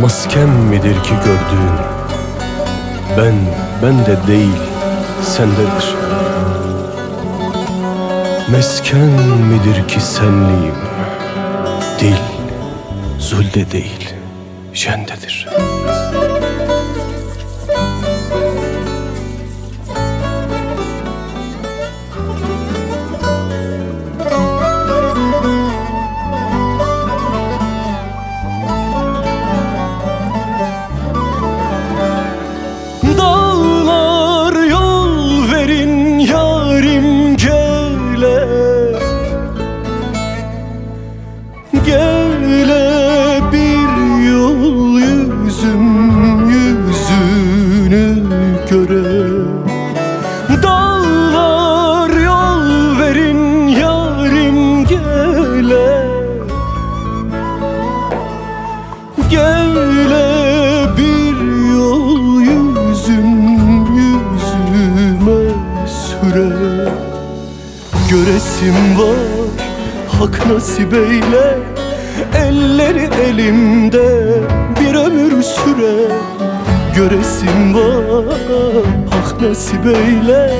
Masken midir ki gördüğün? Ben, ben de değil sendedir. Mesken midir ki senliğim Dil, zulde değil jendedir Göresim var hak nasip eyle. Elleri elimde bir ömür süre. Göresim var hak nasip eyle.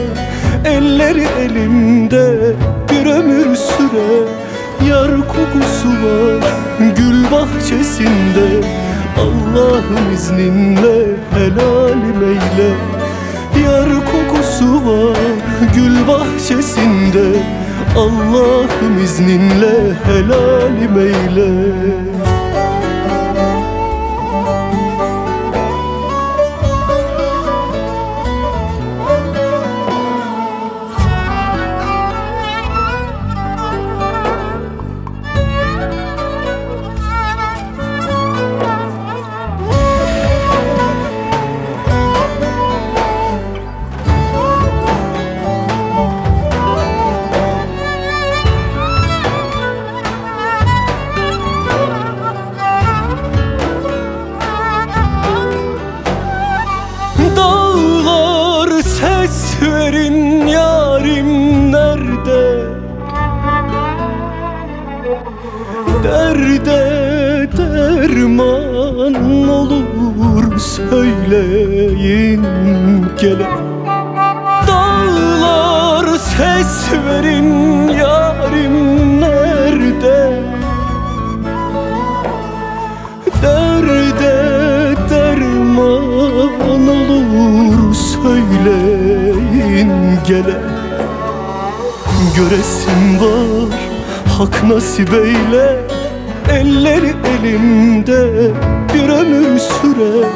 Elleri elimde bir ömür süre. Yar kokusu var gül bahçesinde. Allah'ın izninle helalim eyle. Yar kokusu var gül bahçesinde Allah'ın izninle helalim eyle Derde derman olur söyleyin gele. Dağlar ses verin yarim nerede? Derde derman olur söyleyin gele. Göresim var hak nasip eyle Elleri elimde. Bir ömür süre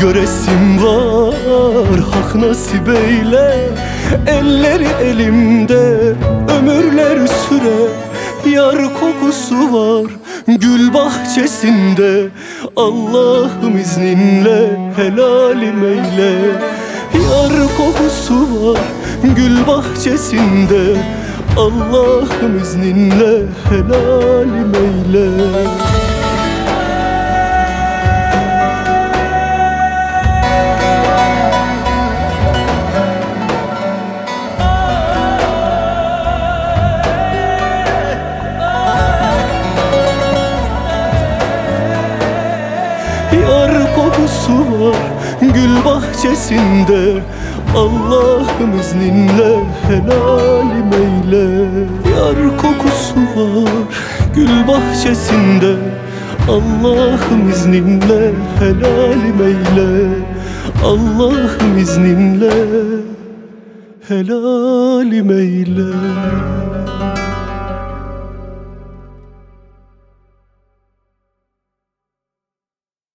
Göresim var. Hak nasip eyle Elleri elimde. Ömürler süre Yar kokusu var. Gül bahçesinde Allah'ım izninle helalim eyle. Yar kokusu var gül bahçesinde Allah'ım izninle helalim eyle Yar kokusu var gül bahçesinde Allah'ım izninle helalim eyle Yar kokusu var gül bahçesinde. Allah'ım izninle helalim eyle Allah'ım izninle helalim eyle